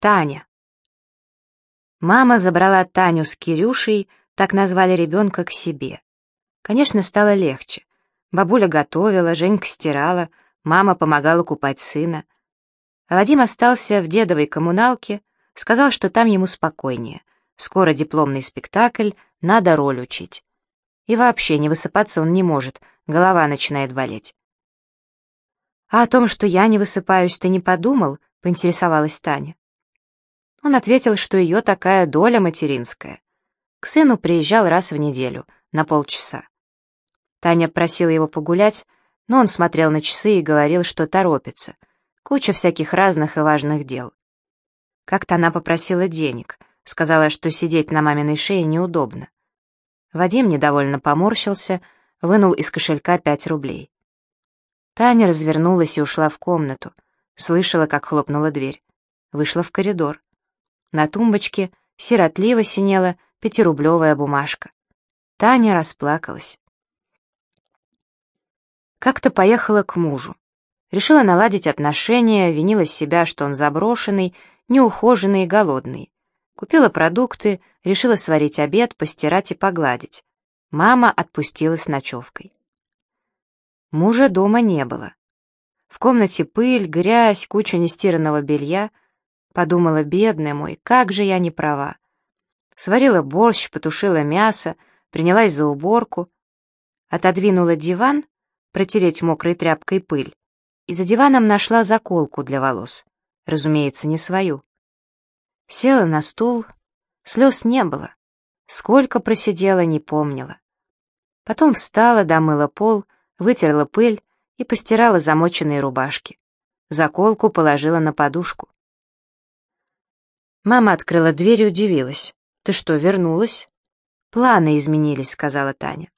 Таня. Мама забрала Таню с Кирюшей, так назвали ребенка, к себе. Конечно, стало легче. Бабуля готовила, Женька стирала, мама помогала купать сына. А Вадим остался в дедовой коммуналке, сказал, что там ему спокойнее. Скоро дипломный спектакль, надо роль учить. И вообще не высыпаться он не может, голова начинает болеть. «А о том, что я не высыпаюсь, ты не подумал?» — поинтересовалась Таня. Он ответил, что ее такая доля материнская. К сыну приезжал раз в неделю, на полчаса. Таня просила его погулять, но он смотрел на часы и говорил, что торопится. Куча всяких разных и важных дел. Как-то она попросила денег, сказала, что сидеть на маминой шее неудобно. Вадим недовольно поморщился, вынул из кошелька пять рублей. Таня развернулась и ушла в комнату. Слышала, как хлопнула дверь. Вышла в коридор. На тумбочке сиротливо синела пятирублевая бумажка. Таня расплакалась. Как-то поехала к мужу. Решила наладить отношения, винила себя, что он заброшенный, неухоженный и голодный. Купила продукты, решила сварить обед, постирать и погладить. Мама отпустила с ночевкой. Мужа дома не было. В комнате пыль, грязь, куча нестиранного белья, Подумала, бедный мой, как же я не права. Сварила борщ, потушила мясо, принялась за уборку. Отодвинула диван, протереть мокрой тряпкой пыль, и за диваном нашла заколку для волос. Разумеется, не свою. Села на стул, слез не было. Сколько просидела, не помнила. Потом встала, домыла пол, вытерла пыль и постирала замоченные рубашки. Заколку положила на подушку. Мама открыла дверь и удивилась. «Ты что, вернулась?» «Планы изменились», — сказала Таня.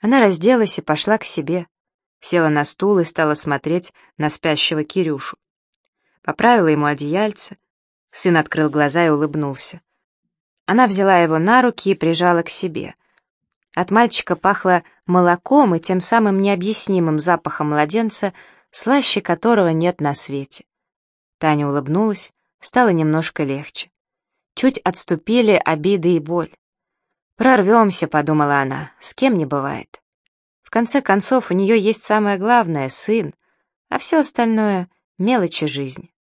Она разделась и пошла к себе. Села на стул и стала смотреть на спящего Кирюшу. Поправила ему одеяльце. Сын открыл глаза и улыбнулся. Она взяла его на руки и прижала к себе. От мальчика пахло молоком и тем самым необъяснимым запахом младенца, слаще которого нет на свете. Таня улыбнулась, стало немножко легче. Чуть отступили обиды и боль. «Прорвемся», — подумала она, — «с кем не бывает». В конце концов, у нее есть самое главное — сын, а все остальное — мелочи жизни.